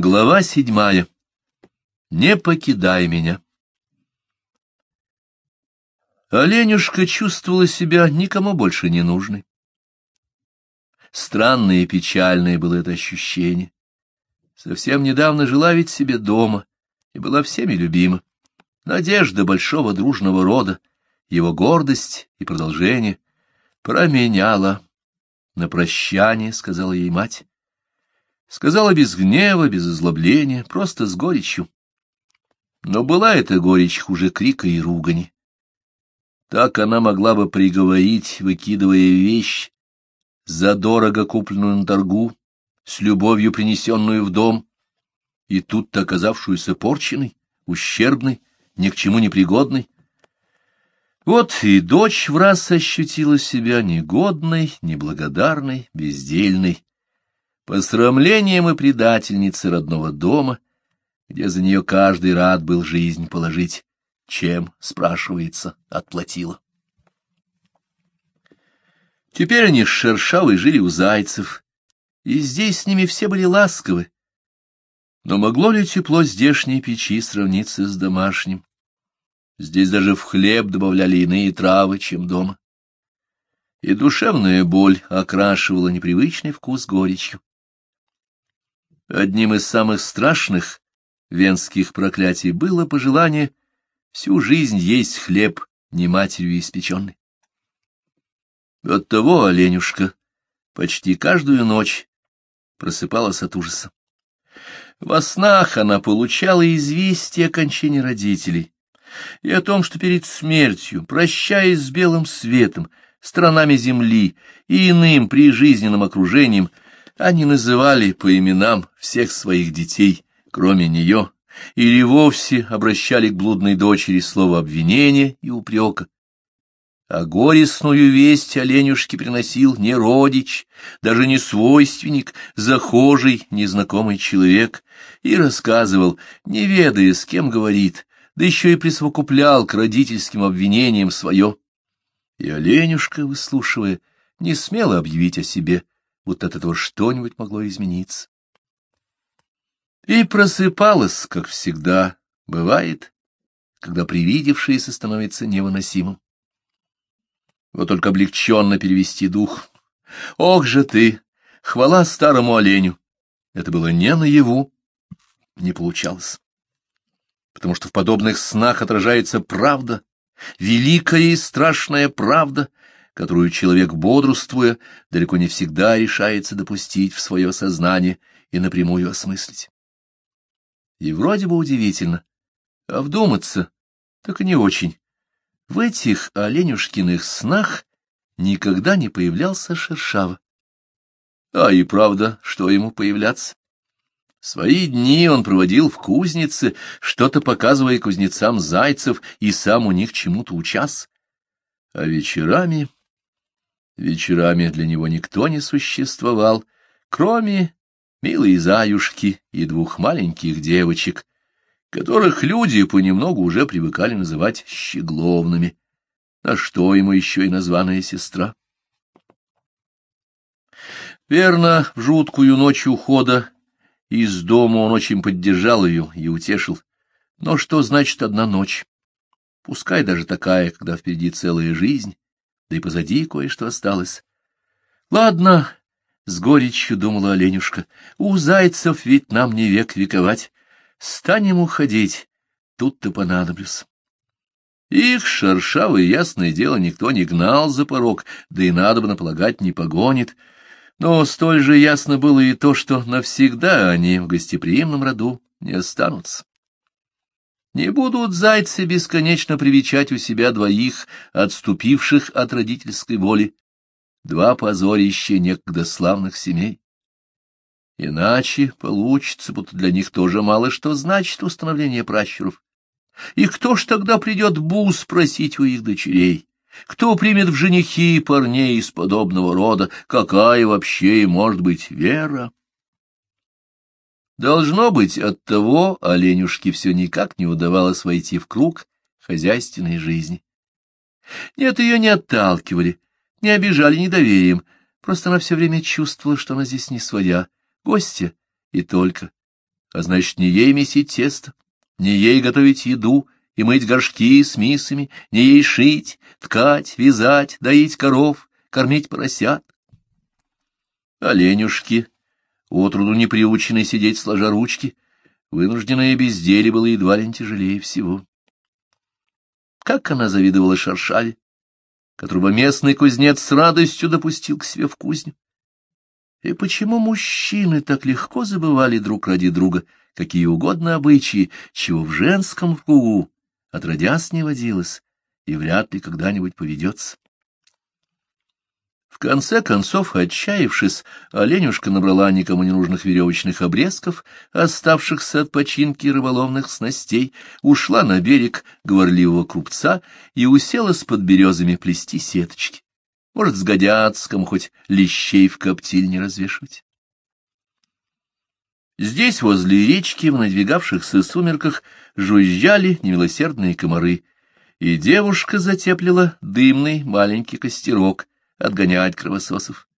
Глава седьмая. Не покидай меня. Оленюшка чувствовала себя никому больше не нужной. Странное и печальное было это ощущение. Совсем недавно жила ведь себе дома и была всеми любима. Надежда большого дружного рода, его гордость и продолжение променяла. На прощание, сказала ей мать. Сказала без гнева, без озлобления, просто с горечью. Но была эта горечь хуже крика и ругани. Так она могла бы приговорить, выкидывая вещь, задорого купленную на торгу, с любовью принесенную в дом, и тут-то оказавшуюся порченной, ущербной, ни к чему не пригодной. Вот и дочь в раз ощутила себя негодной, неблагодарной, бездельной, посрамлением и предательницей родного дома, где за нее каждый рад был жизнь положить, чем, спрашивается, отплатила. Теперь они с Шершавой жили у зайцев, и здесь с ними все были ласковы. Но могло ли тепло здешней печи сравниться с домашним? Здесь даже в хлеб добавляли иные травы, чем дома. И душевная боль окрашивала непривычный вкус горечью. Одним из самых страшных венских проклятий было пожелание всю жизнь есть хлеб, не матерью испеченный. Оттого оленюшка почти каждую ночь просыпалась от ужаса. Во снах она получала известие о кончине родителей и о том, что перед смертью, прощаясь с белым светом, странами земли и иным прижизненным окружением, они называли по именам всех своих детей, кроме нее, или вовсе обращали к блудной дочери слово обвинения и упрека. А горестную весть оленюшке приносил не родич, даже не свойственник, захожий, незнакомый человек, и рассказывал, не ведая, с кем говорит, да еще и присовокуплял к родительским обвинениям свое. И оленюшка, выслушивая, не смела объявить о себе, будто от этого что-нибудь могло измениться. И просыпалась, как всегда, бывает, когда привидевшееся становится невыносимым. Вот только облегченно перевести дух. Ох же ты! Хвала старому оленю! Это было не наяву, не получалось. Потому что в подобных снах отражается правда, великая и страшная правда, которую человек, бодрствуя, далеко не всегда решается допустить в свое сознание и напрямую осмыслить. И вроде бы удивительно, а вдуматься так и не очень. В этих оленюшкиных снах никогда не появлялся Шершава. А и правда, что ему появляться? Свои дни он проводил в кузнице, что-то показывая кузнецам зайцев и сам у них чему-то учас. А вечерами Вечерами для него никто не существовал, кроме милой заюшки и двух маленьких девочек, которых люди понемногу уже привыкали называть щегловными, а что ему еще и названная сестра. Верно, в жуткую ночь ухода из дома он очень поддержал ее и утешил. Но что значит одна ночь? Пускай даже такая, когда впереди целая жизнь, да и позади кое-что осталось. Ладно, — с горечью думала Оленюшка, — у зайцев ведь нам не век вековать. Станем уходить, тут-то понадоблюсь. Их шершавое ясное дело никто не гнал за порог, да и надо бы наполагать не погонит. Но столь же ясно было и то, что навсегда они в гостеприимном роду не останутся. Не будут зайцы бесконечно привечать у себя двоих, отступивших от родительской воли, два позорища некогда славных семей. Иначе получится, будто для них тоже мало что значит установление пращуров. И кто ж тогда придет бус просить у их дочерей? Кто примет в женихи парней из подобного рода? Какая вообще может быть вера? Должно быть, от того оленюшке все никак не удавалось войти в круг хозяйственной жизни. Нет, ее не отталкивали, не обижали недоверием, просто она все время чувствовала, что она здесь не своя, гостья и только. а значит, не ей месить тесто, не ей готовить еду и мыть горшки с мисами, не ей шить, ткать, вязать, доить коров, кормить поросят. Оленюшки, отроду не приученной сидеть сложа ручки, вынужденное безделие было едва ли тяжелее всего. Как она завидовала Шаршаве, которого местный кузнец с радостью допустил к себе в кузню. И почему мужчины так легко забывали друг ради друга какие угодно обычаи, чего в женском кругу отродясь не водилось и вряд ли когда-нибудь поведется? В конце концов, отчаявшись, оленюшка набрала никому не нужных веревочных обрезков, оставшихся от починки рыболовных снастей, ушла на берег говорливого крупца и уселась под березами плести сеточки. Может, сгодятся, кому хоть лещей в коптиль не развешивать. Здесь, возле речки, в надвигавшихся сумерках, жужжали немилосердные комары, и девушка затеплила дымный маленький костерок — отгонять кровососов.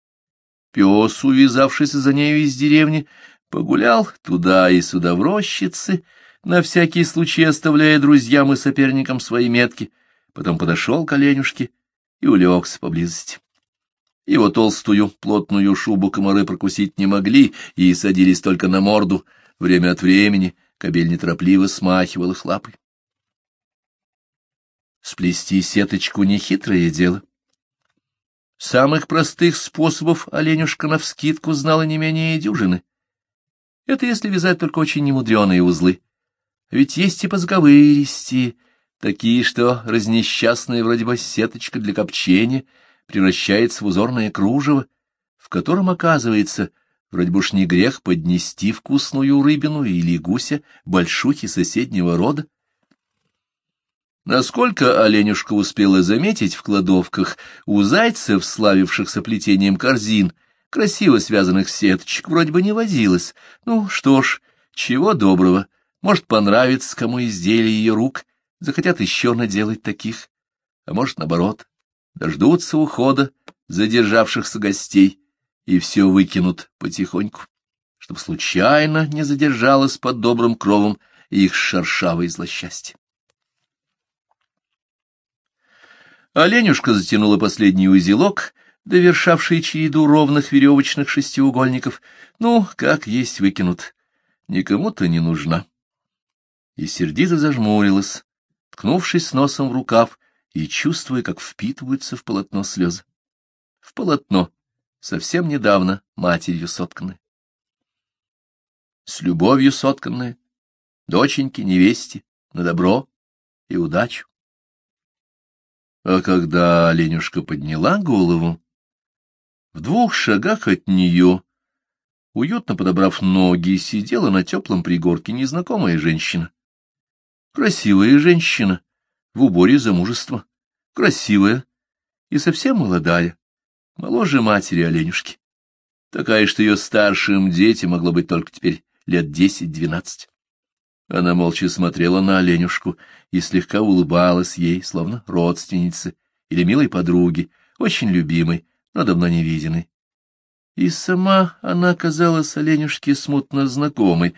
Пес, увязавшийся за нею из деревни, погулял туда и сюда в рощице, на всякий случай оставляя друзьям и соперникам свои метки, потом подошел к оленюшке и улегся поблизости. Его толстую плотную шубу комары прокусить не могли и садились только на морду. Время от времени кобель неторопливо смахивал их лапой. Сплести сеточку — нехитрое дело. Самых простых способов оленюшка навскидку знала не менее дюжины. Это если вязать только очень немудреные узлы. Ведь есть и подковыристи, такие, что разнесчастная вроде бы сеточка для копчения превращается в узорное кружево, в котором, оказывается, вроде бы уж не грех поднести вкусную рыбину или гуся большухи соседнего рода. Насколько Оленюшка успела заметить в кладовках, у зайцев, славившихся плетением корзин, красиво связанных сеточек, вроде бы не водилось. Ну что ж, чего доброго, может, понравится кому изделие ее рук, захотят еще наделать таких. А может, наоборот, дождутся ухода задержавшихся гостей и все выкинут потихоньку, чтобы случайно не задержалось под добрым кровом их шершавое злосчастье. Оленюшка затянула последний узелок, довершавший череду ровных веревочных шестиугольников. Ну, как есть выкинут, никому-то не нужна. И сердито зажмурилась, ткнувшись носом в рукав и чувствуя, как впитываются в полотно слезы. В полотно, совсем недавно матерью сотканное. С любовью сотканное, доченьки, невесте, на добро и удачу. А когда оленюшка подняла голову, в двух шагах от нее, уютно подобрав ноги, сидела на теплом пригорке незнакомая женщина. Красивая женщина, в уборе замужества, красивая и совсем молодая, моложе матери оленюшки. Такая, что ее старшим детям могло быть только теперь лет десять-двенадцать. Она молча смотрела на оленюшку и слегка улыбалась ей, словно родственнице или милой подруге, очень любимой, но давно не виденной. И сама она казалась оленюшке смутно знакомой,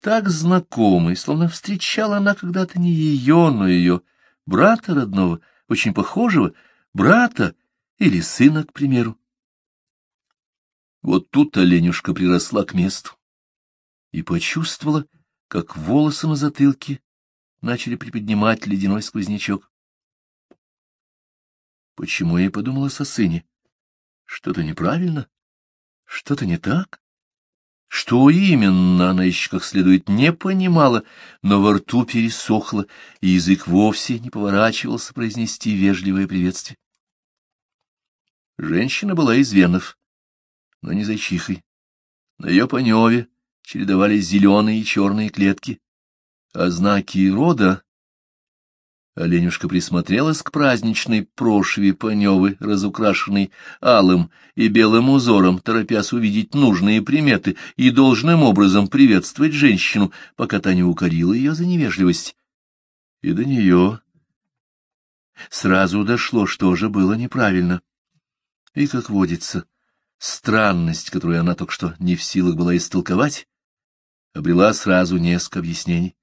так знакомой, словно встречала она когда-то не ее, но ее брата родного, очень похожего, брата или сына, к примеру. Вот тут оленюшка приросла к месту и почувствовала, как волосы на затылке начали приподнимать ледяной сквознячок. Почему я подумала о сыне? Что-то неправильно? Что-то не так? Что именно, она еще как следует не понимала, но во рту пересохло, и язык вовсе не поворачивался произнести вежливое приветствие. Женщина была из венов, но не зайчихой. На ее паневе чередовались зеленые и черные клетки, а знаки рода... Оленюшка присмотрелась к праздничной прошве Паневы, разукрашенной алым и белым узором, торопясь увидеть нужные приметы и должным образом приветствовать женщину, пока та не укорила ее за невежливость. И до нее сразу дошло, что же было неправильно. И, как водится, странность, которую она только что не в силах была истолковать, обрела сразу несколько объяснений.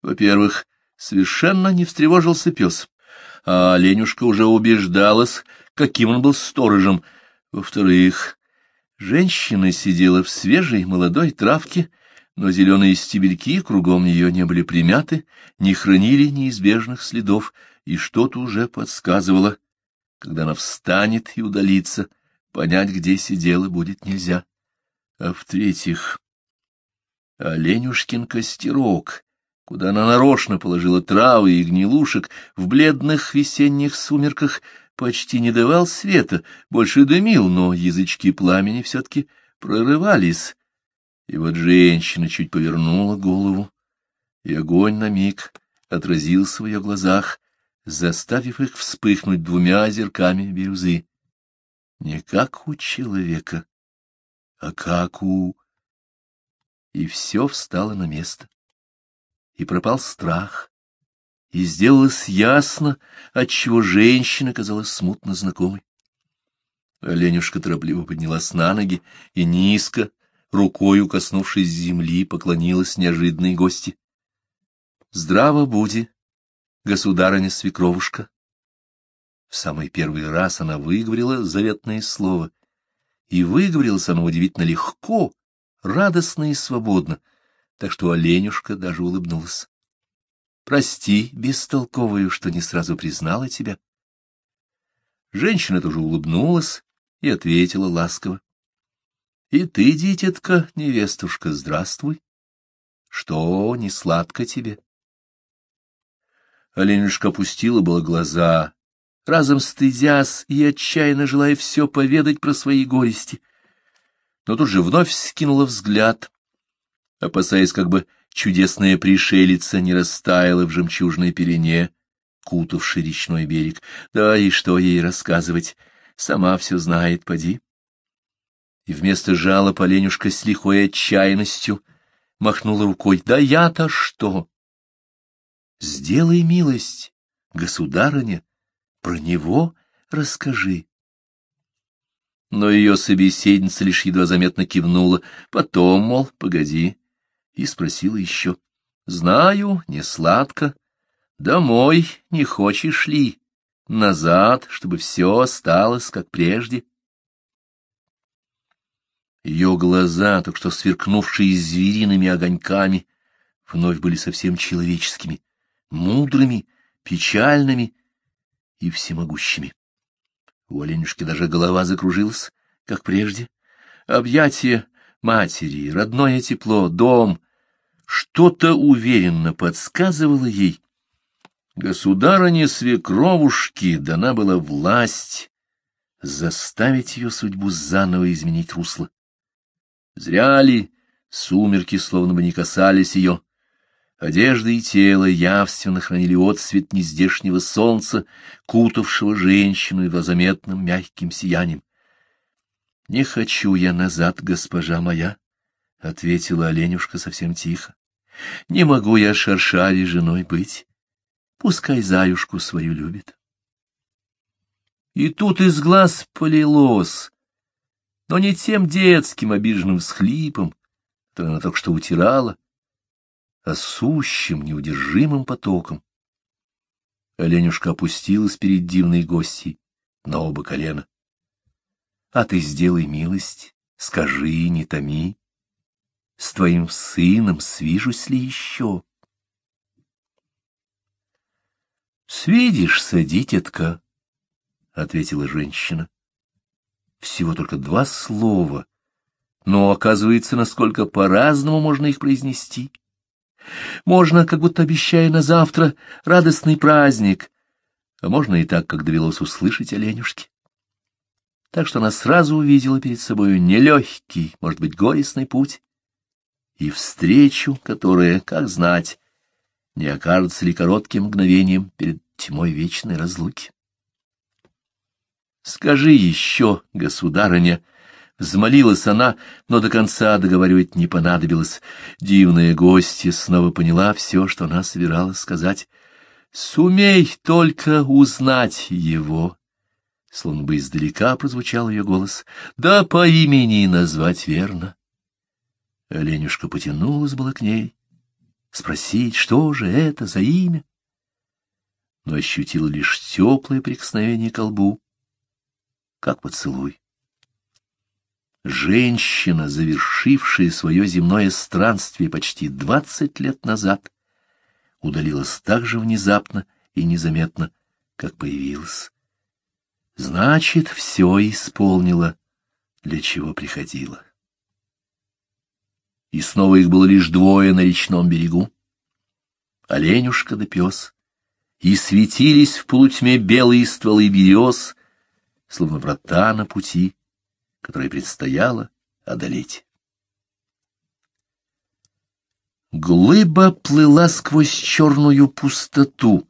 Во-первых, совершенно не встревожился пес, а Ленюшка уже убеждалась, каким он был сторожем. Во-вторых, женщина сидела в свежей молодой травке, но зеленые стебельки кругом нее не были примяты, не хранили неизбежных следов, и что-то уже подсказывало, когда она встанет и удалится, понять, где сидела, будет нельзя. А в-третьих, Оленюшкин костерок, куда она нарочно положила травы и гнилушек, в бледных весенних сумерках почти не давал света, больше дымил, но язычки пламени все-таки прорывались. И вот женщина чуть повернула голову, и огонь на миг отразился в ее глазах, заставив их вспыхнуть двумя озерками бирюзы. Не как у человека, а как у... И все встало на место. И пропал страх. И сделалось ясно, отчего женщина казалась смутно знакомой. Оленюшка торопливо поднялась на ноги и низко, рукою коснувшись земли, поклонилась неожиданной гости. — Здраво буди, государыня свекровушка. В самый первый раз она выговорила заветное слово, и выговорилась оно удивительно легко, радостно и свободно, так что Оленюшка даже улыбнулась. — Прости, бестолковую, что не сразу признала тебя. Женщина тоже улыбнулась и ответила ласково. — И ты, дитятка, невестушка, здравствуй. Что, не сладко тебе? Оленюшка опустила было глаза, разом стыдясь и отчаянно желая все поведать про свои горести. Но тут же вновь скинула взгляд, опасаясь, как бы чудесная пришелица не растаяла в жемчужной пелене, кутавший речной берег. Да и что ей рассказывать, сама все знает, поди. И вместо жала Поленюшка с лихой отчаянностью махнула рукой. Да я-то что? Сделай милость, государыня, про него расскажи. Но ее собеседница лишь едва заметно кивнула, потом, мол, погоди, и спросила еще. — Знаю, не сладко. Домой не хочешь ли? Назад, чтобы все осталось, как прежде. Ее глаза, только что сверкнувшие звериными огоньками, вновь были совсем человеческими мудрыми, печальными и всемогущими. У оленюшки даже голова закружилась, как прежде. Объятия матери, родное тепло, дом. Что-то уверенно подсказывало ей. Государыне свекровушки дана была власть заставить ее судьбу заново изменить русло. Зря ли сумерки словно бы не касались ее, Одежда и тело явственно хранили отсвет нездешнего солнца, кутавшего женщину его заметным мягким сиянием. — Не хочу я назад, госпожа моя, — ответила оленюшка совсем тихо. — Не могу я шаршари женой быть. Пускай заюшку свою любит. И тут из глаз полилось, но не тем детским обиженным всхлипом, который она только что утирала, а сущим, неудержимым потоком. Оленюшка опустилась перед дивной гостьей на оба колена. — А ты сделай милость, скажи, не томи. С твоим сыном свижусь ли еще? — Свидишься, дитятка, — ответила женщина. Всего только два слова, но оказывается, насколько по-разному можно их произнести. Можно, как будто обещая на завтра, радостный праздник, а можно и так, как довелось услышать оленюшки. Так что она сразу увидела перед собой нелегкий, может быть, горестный путь и встречу, которая, как знать, не окажется ли коротким мгновением перед тьмой вечной разлуки. «Скажи еще, государыня», Взмолилась она, но до конца договаривать не понадобилось. Дивная гостья снова поняла все, что она собиралась сказать. «Сумей только узнать его!» Словно бы издалека прозвучал ее голос. «Да по имени назвать верно!» Оленюшка потянулась было к ней, спросить, что же это за имя, но ощутила лишь теплое прикосновение к лбу, как поцелуй. Женщина, завершившая свое земное странствие почти двадцать лет назад, удалилась так же внезапно и незаметно, как появилась. Значит, все исполнила, для чего приходила. И снова их было лишь двое на речном берегу. Оленюшка да пес. И светились в полутьме белые стволы берез, словно врата на пути, который предстояло одолеть. Глыба плыла сквозь черную пустоту,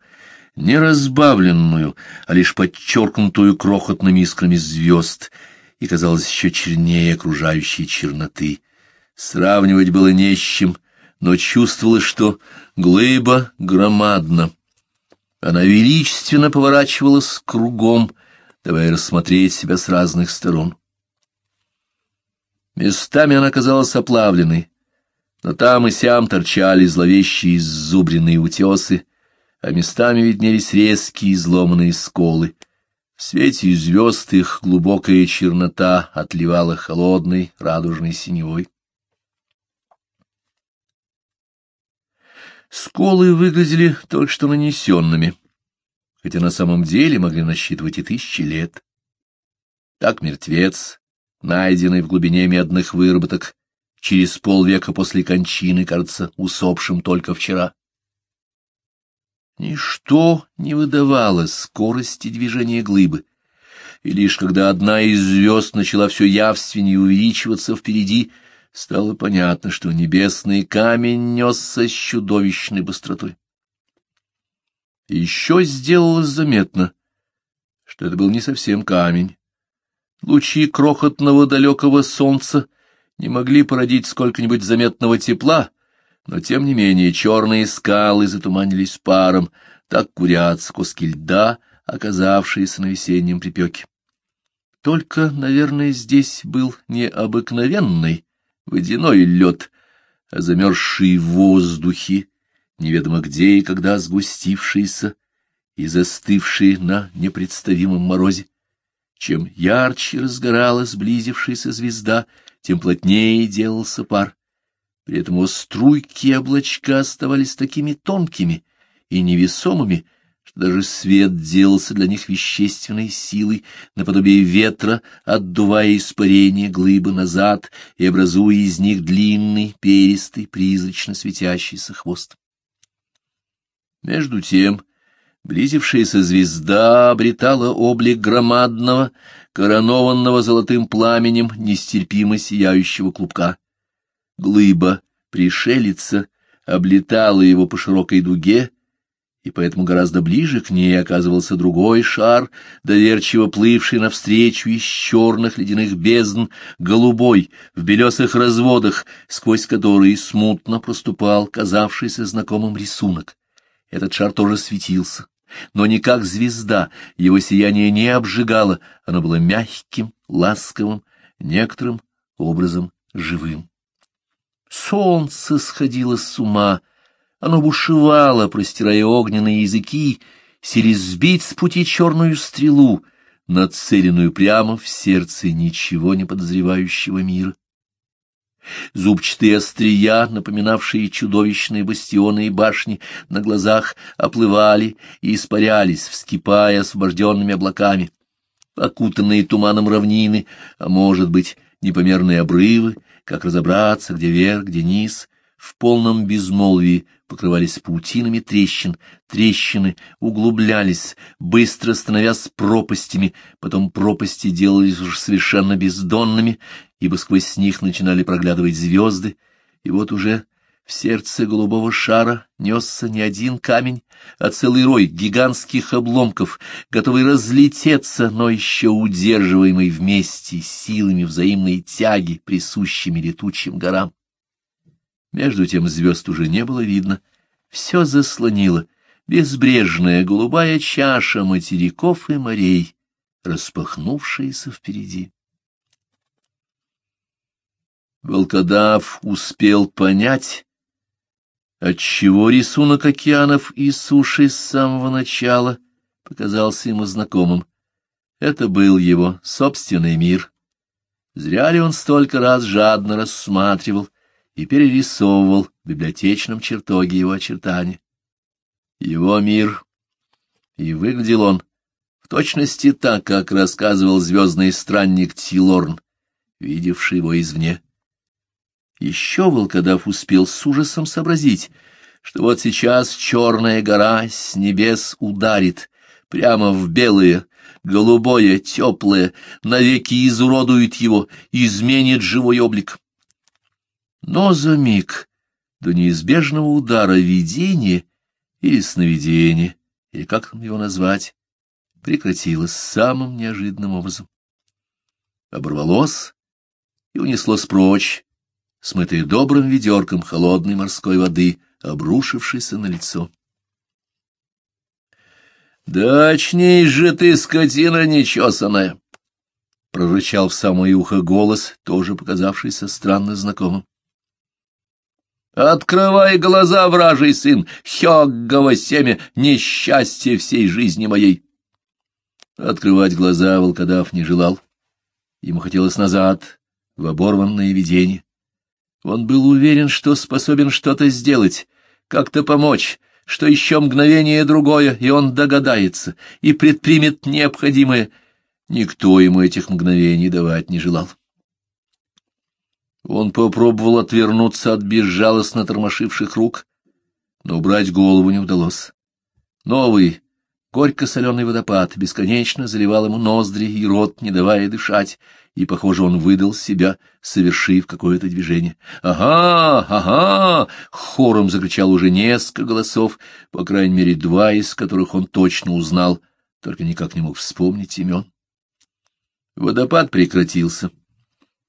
не разбавленную, а лишь подчеркнутую крохотными искрами звезд, и казалось еще чернее окружающей черноты. Сравнивать было не с чем, но чувствовалось, что глыба громадна. Она величественно поворачивалась кругом, давая рассмотреть себя с разных сторон. Местами она казалась оплавленной, но там и сям торчали зловещие иззубренные утесы, а местами виднелись резкие изломанные сколы. В свете звезд их глубокая чернота отливала холодной радужной синевой. Сколы выглядели только что нанесенными, хотя на самом деле могли насчитывать и тысячи лет. Так мертвец, найденный в глубине медных выработок, через полвека после кончины, кажется, усопшим только вчера. Ничто не выдавало скорости движения глыбы, и лишь когда одна из звезд начала все явственнее увеличиваться впереди, стало понятно, что небесный камень несся с чудовищной быстротой. Еще сделалось заметно, что это был не совсем камень. Лучи крохотного далекого солнца не могли породить сколько-нибудь заметного тепла, но тем не менее черные скалы затуманились паром, так курятся куски льда, оказавшиеся на весеннем припеке. Только, наверное, здесь был не обыкновенный водяной лед, а замерзший в воздухе, неведомо где и когда сгустившийся и застывший на непредставимом морозе. Чем ярче разгоралась сблизившаяся звезда, тем плотнее делался пар. При этом струйки облачка оставались такими тонкими и невесомыми, что даже свет делался для них вещественной силой, наподобие ветра, отдувая испарение глыбы назад и образуя из них длинный, перистый, призрачно светящийся хвост. Между тем, близившаяся звезда обретала облик громадного, коронованного золотым пламенем нестерпимо сияющего клубка. Глыба, пришелица, облетала его по широкой дуге, и поэтому гораздо ближе к ней оказывался другой шар, доверчиво плывший навстречу из черных ледяных бездн, голубой, в белесых разводах, сквозь которые смутно проступал казавшийся знакомым рисунок. Этот шар тоже светился, но не как звезда, его сияние не обжигало, оно было мягким, ласковым, некоторым образом живым. Солнце сходило с ума, оно бушевало, простирая огненные языки, сились сбить с пути черную стрелу, нацеленную прямо в сердце ничего не подозревающего мира. Зубчатые острия, напоминавшие чудовищные бастионы и башни, на глазах оплывали и испарялись, вскипая освобожденными облаками. Окутанные туманом равнины, а может быть, непомерные обрывы, как разобраться, где верх, где низ, в полном безмолвии покрывались паутинами трещин, трещины углублялись, быстро становясь пропастями, потом пропасти делались уже совершенно бездонными, ибо сквозь них начинали проглядывать звезды, и вот уже в сердце голубого шара несся не один камень, а целый рой гигантских обломков, готовый разлететься, но еще удерживаемый вместе силами взаимной тяги, присущими летучим горам. Между тем звезд уже не было видно, все заслонило безбрежная голубая чаша материков и морей, распахнувшаяся впереди. Волкодав успел понять, отчего рисунок океанов и суши с самого начала показался ему знакомым. Это был его собственный мир. Зря ли он столько раз жадно рассматривал и перерисовывал в библиотечном чертоге его очертания. Его мир. И выглядел он в точности так, как рассказывал звездный странник Тилорн, видевший его извне. Еще волкодав успел с ужасом сообразить, что вот сейчас черная гора с небес ударит прямо в белое, голубое, теплое, навеки изуродует его, изменит живой облик. Но за миг до неизбежного удара видение или сновидение, или как его назвать, прекратилось самым неожиданным образом. Оборвалось и унеслось прочь, смытые добрым ведерком холодной морской воды, обрушившейся на лицо. «Да очнись же ты, скотина нечесанная!» — прорычал в самое ухо голос, тоже показавшийся странно знакомым. «Открывай глаза, вражий сын, Хёггово семя, несчастье всей жизни моей!» Открывать глаза волкодав не желал. Ему хотелось назад, в оборванное видение. Он был уверен, что способен что-то сделать, как-то помочь, что еще мгновение другое, и он догадается и предпримет необходимое. Никто ему этих мгновений давать не желал. Он попробовал отвернуться от безжалостно тормошивших рук, но убрать голову не удалось. Новый, горько-соленый водопад бесконечно заливал ему ноздри и рот, не давая дышать, и, похоже, он выдал себя, совершив какое-то движение. «Ага, ага!» — хором закричал уже несколько голосов, по крайней мере, два из которых он точно узнал, только никак не мог вспомнить имен. Водопад прекратился,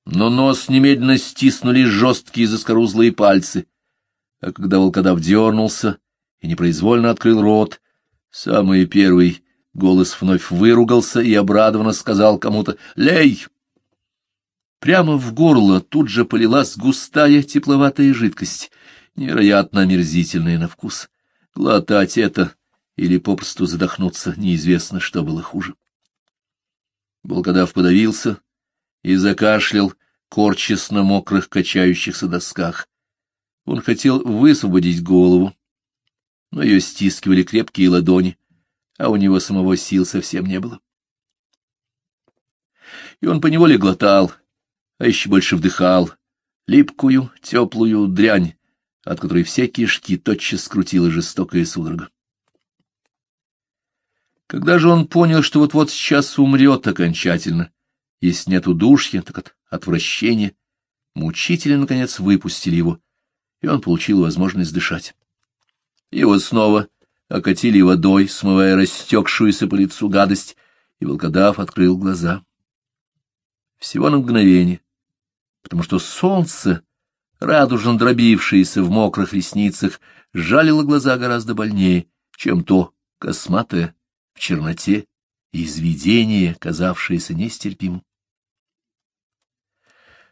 но нос немедленно стиснули жесткие заскорузлые пальцы, а когда волкодав дернулся и непроизвольно открыл рот, самый первый голос вновь выругался и обрадованно сказал кому-то «Лей!» Прямо в горло тут же полилась густая тепловатая жидкость, невероятно омерзительная на вкус. Глотать это или попросту задохнуться, неизвестно, что было хуже. Волкодав подавился и закашлял, корчась на мокрых качающихся досках. Он хотел высвободить голову, но ее стискивали крепкие ладони, а у него самого сил совсем не было. И он поневоле глотал, а еще больше вдыхал липкую, теплую дрянь, от которой все кишки тотчас скрутила жестокая судорога. Когда же он понял, что вот-вот сейчас умрет окончательно, если нет удушья, так от отвращения, мучители, наконец, выпустили его, и он получил возможность дышать. Его снова окатили водой, смывая растекшуюся по лицу гадость, и волкодав открыл глаза. Всего на мгновение, потому что солнце, радужно дробившееся в мокрых ресницах, жалило глаза гораздо больнее, чем то косматое в черноте изведение, казавшееся нестерпимым.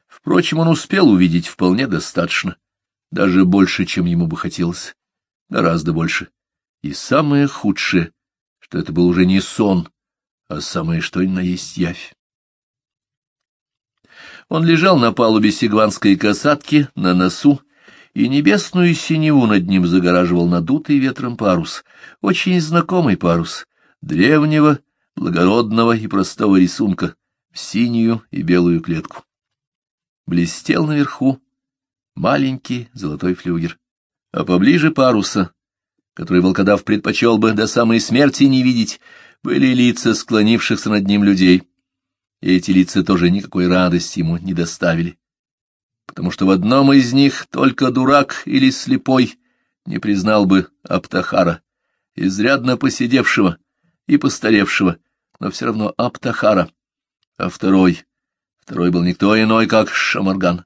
Впрочем, он успел увидеть вполне достаточно, даже больше, чем ему бы хотелось, гораздо больше. И самое худшее, что это был уже не сон, а самое что ни на есть явь. Он лежал на палубе сигванской касатки, на носу, и небесную синеву над ним загораживал надутый ветром парус, очень знакомый парус, древнего, благородного и простого рисунка, в синюю и белую клетку. Блестел наверху маленький золотой флюгер, а поближе паруса, который волкодав предпочел бы до самой смерти не видеть, были лица склонившихся над ним людей — и эти лица тоже никакой радости ему не доставили, потому что в одном из них только дурак или слепой не признал бы Аптахара, изрядно посидевшего и постаревшего, но все равно Аптахара, а второй, второй был никто иной, как Шамарган.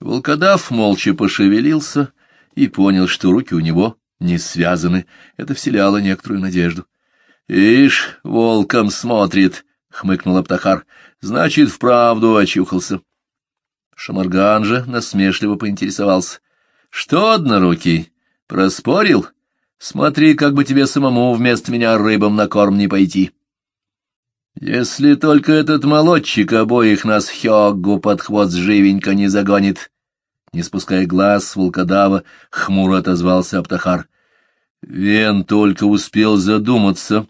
Волкодав молча пошевелился и понял, что руки у него не связаны, это вселяло некоторую надежду. «Ишь, волком смотрит!» — хмыкнул Аптахар. — Значит, вправду очухался. Шамарган же насмешливо поинтересовался. — Что, однорукий, проспорил? Смотри, как бы тебе самому вместо меня рыбам на корм не пойти. — Если только этот молодчик обоих нас Хёггу под хвост живенько не загонит, — не спуская глаз с волкодава, хмуро отозвался Аптахар. Вен только успел задуматься,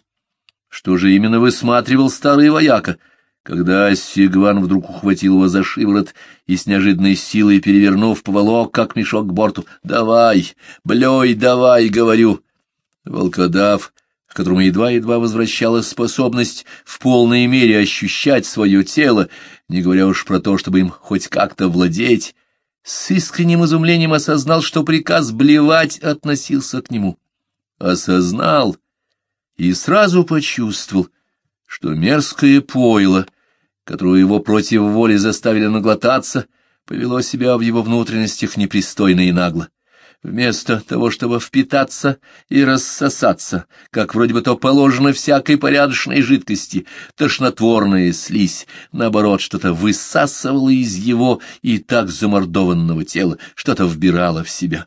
что же именно высматривал старый вояка — когда Сигван вдруг ухватил его за шиворот и с неожиданной силой перевернув, поволок, как мешок к борту. «Давай, блей, давай!» — говорю. Волкодав, к которому едва-едва возвращалась способность в полной мере ощущать свое тело, не говоря уж про то, чтобы им хоть как-то владеть, с искренним изумлением осознал, что приказ блевать относился к нему. Осознал и сразу почувствовал — что мерзкое пойло, которое его против воли заставили наглотаться, повело себя в его внутренностях непристойно и нагло. Вместо того, чтобы впитаться и рассосаться, как вроде бы то положено всякой порядочной жидкости, тошнотворная слизь, наоборот, что-то высасывала из его и так замордованного тела, что-то вбирала в себя.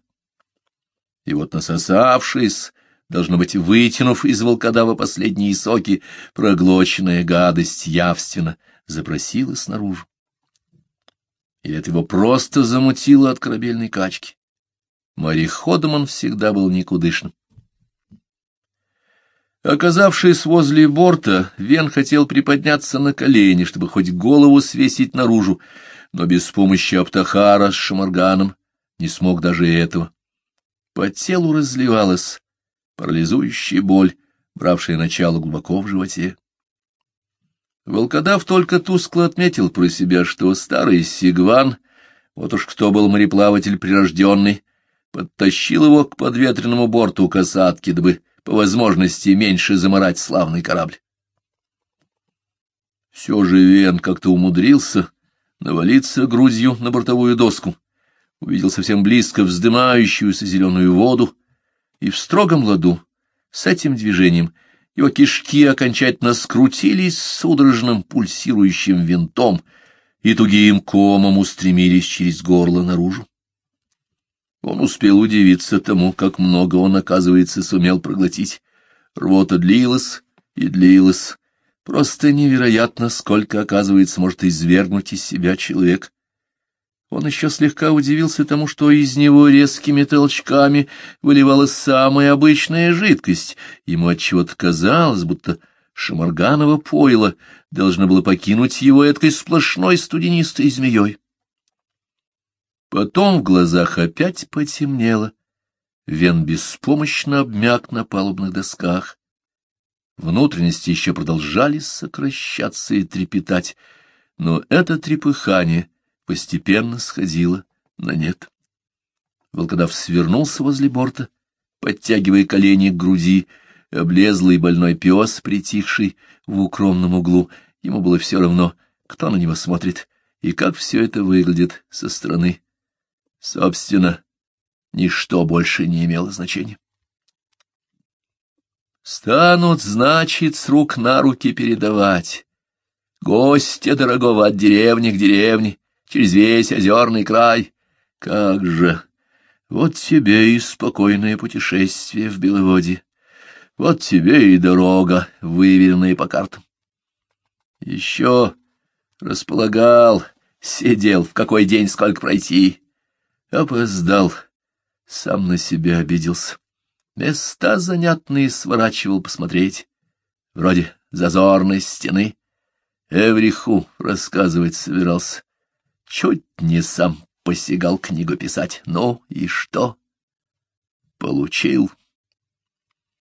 И вот, насосавшись, Должно быть, вытянув из волкодава последние соки, проглоченная гадость явственно запросила снаружи. И это его просто замутило от корабельной качки. Мореходом он всегда был никудышным. Оказавшись возле борта, Вен хотел приподняться на колени, чтобы хоть голову свесить наружу, но без помощи Аптахара с Шамарганом не смог даже этого. По телу разливалась парализующая боль, бравшая начало глубоко в животе. Волкодав только тускло отметил про себя, что старый Сигван, вот уж кто был мореплаватель прирожденный, подтащил его к подветренному борту касатки, дабы по возможности меньше заморать славный корабль. Все же Вен как-то умудрился навалиться грудью на бортовую доску, увидел совсем близко вздымающуюся зеленую воду, и в строгом ладу с этим движением его кишки окончательно скрутились судорожным пульсирующим винтом и тугим комом устремились через горло наружу. Он успел удивиться тому, как много он, оказывается, сумел проглотить. Рвота длилась и длилась. Просто невероятно, сколько, оказывается, может извергнуть из себя человек. Он еще слегка удивился тому, что из него резкими толчками выливалась самая обычная жидкость. Ему отчего-то казалось, будто шамарганово пойло должно было покинуть его этой сплошной студенистой змеей. Потом в глазах опять потемнело. Вен беспомощно обмяк на палубных досках. Внутренности еще продолжали сокращаться и трепетать, но это трепыхание постепенно сходила на нет. Волкодав свернулся возле борта, подтягивая колени к груди, облезлый больной пес, притихший в укромном углу. Ему было все равно, кто на него смотрит и как все это выглядит со стороны. Собственно, ничто больше не имело значения. Станут, значит, с рук на руки передавать. Гостя дорогого от деревни к деревне, через весь озерный край. Как же! Вот тебе и спокойное путешествие в Беловодье. Вот тебе и дорога, выверенная по картам. Еще располагал, сидел, в какой день сколько пройти. Опоздал, сам на себя обиделся. Места занятные сворачивал посмотреть, вроде зазорной стены. Эвриху рассказывать собирался. Чуть не сам посягал книгу писать. Ну и что? Получил.